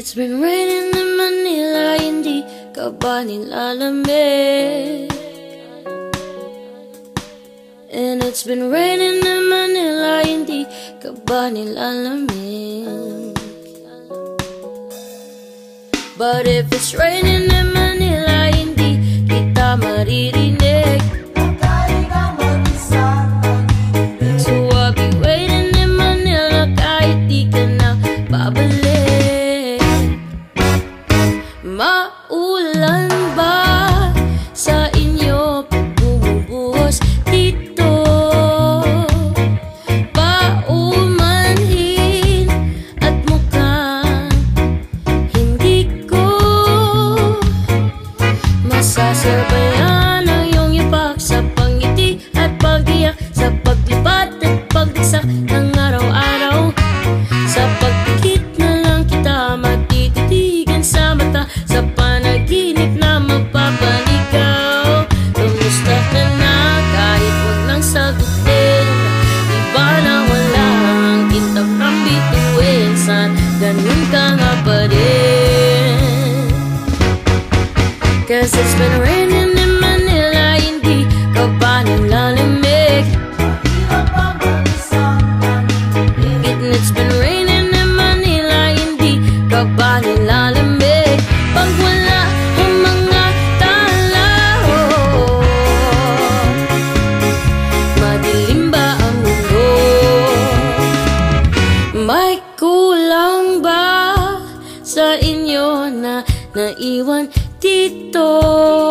It's been raining in Manila, hindi ka ba nilalamig? And it's been raining in Manila, hindi ka ba nilalamig? But if it's raining in Manila, hindi kita maririnig Cause it's been raining in Manila Hindi ka ba nilalamig? And it's been raining in Manila Hindi ka ba nilalamig? Pag wala ang mga tao Madilim ba ang mundo? May kulang ba sa inyo na naiwan きっと。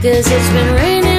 Cause it's been raining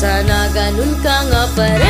Sana ganun ka nga pa